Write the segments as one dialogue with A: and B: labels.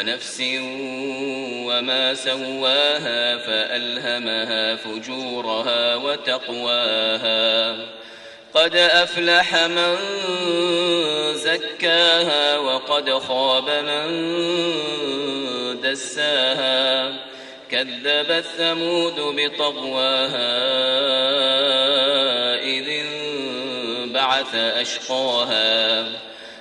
A: ونفس وما سواها فألهمها فجورها وتقواها. قد أفلح من زكاها وقد خاب من دساها. كذبت ثمود بطغواها إذ انبعث أشقاها.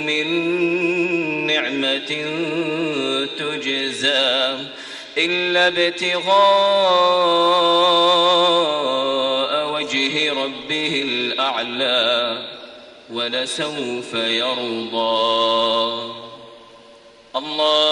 A: من نعمة تجزى إلا ابتغاء وجه ربه الأعلى ولسوف يرضى.
B: الله